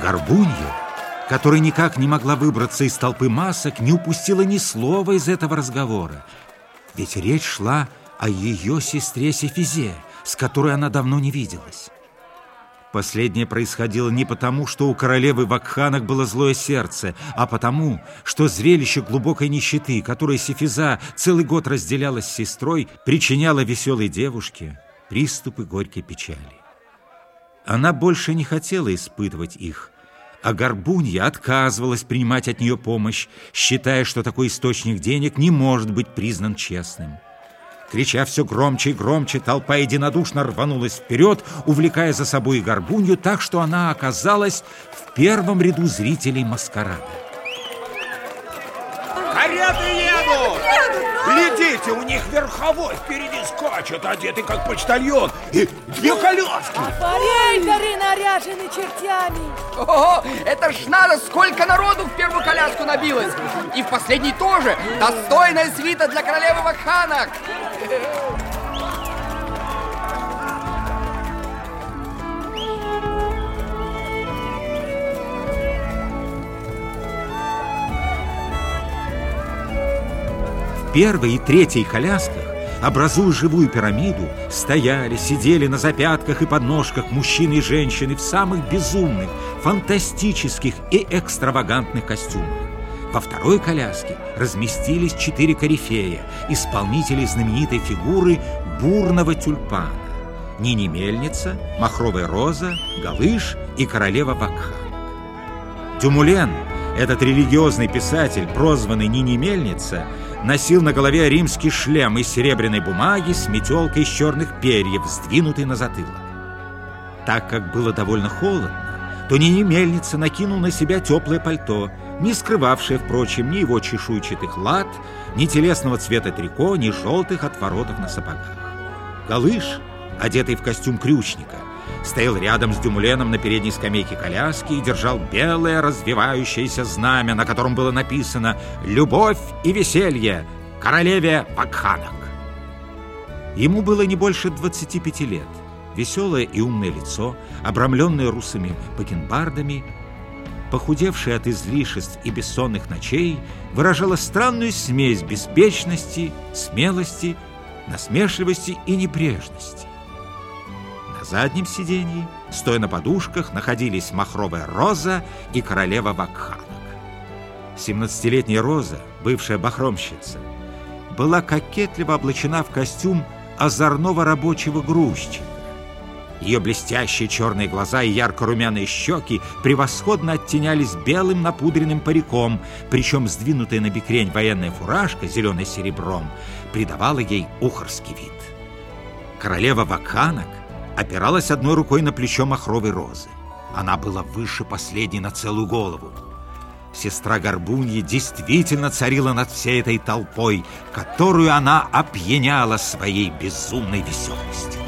Горбунья, которая никак не могла выбраться из толпы масок, не упустила ни слова из этого разговора. Ведь речь шла о ее сестре Сефизе, с которой она давно не виделась. Последнее происходило не потому, что у королевы в Акханах было злое сердце, а потому, что зрелище глубокой нищеты, которое Сефиза целый год разделяла с сестрой, причиняло веселой девушке приступы горькой печали. Она больше не хотела испытывать их, а Горбунья отказывалась принимать от нее помощь, считая, что такой источник денег не может быть признан честным. Крича все громче и громче, толпа единодушно рванулась вперед, увлекая за собой и горбунью так, что она оказалась в первом ряду зрителей маскарада. Кареты едут! Глядите, у них верховой впереди скачет, одетый как почтальон, и две коляски. Рейдеры наряжены чертями. Ого, это ж надо, сколько народу в первую коляску набилось. И в последней тоже. Достойная свита для королевы Вакханок. Первой и третьей колясках, образуя живую пирамиду, стояли, сидели на запятках и подножках мужчины и женщины в самых безумных, фантастических и экстравагантных костюмах. Во второй коляске разместились четыре корифея, исполнители знаменитой фигуры бурного тюльпана. Нини Мельница, Махровая Роза, Галыш и Королева Вакхан. Дюмулен, этот религиозный писатель, прозванный Нини Мельница, носил на голове римский шлем из серебряной бумаги с метелкой из черных перьев, сдвинутый на затылок. Так как было довольно холодно, то Нини Мельница накинул на себя теплое пальто, не скрывавшее, впрочем, ни его чешуйчатых лад, ни телесного цвета трико, ни желтых отворотов на сапогах. Галыш, одетый в костюм крючника, стоял рядом с Дюмуленом на передней скамейке коляски и держал белое развивающееся знамя, на котором было написано «Любовь и веселье! Королеве Вакханок!». Ему было не больше 25 лет. Веселое и умное лицо, обрамленное русыми бакенбардами, похудевшее от излишеств и бессонных ночей, выражало странную смесь беспечности, смелости, насмешливости и небрежности. Заднем сиденье, стоя на подушках, находились махровая Роза и королева Вакханок. Семнадцатилетняя Роза, бывшая бахромщица, была кокетливо облачена в костюм озорного рабочего грузчика. Ее блестящие черные глаза и ярко-румяные щеки превосходно оттенялись белым напудренным париком, причем сдвинутая на бекрень военная фуражка, зеленой серебром, придавала ей ухорский вид. Королева Ваканок опиралась одной рукой на плечо махровой розы. Она была выше последней на целую голову. Сестра Горбуньи действительно царила над всей этой толпой, которую она опьяняла своей безумной веселостью.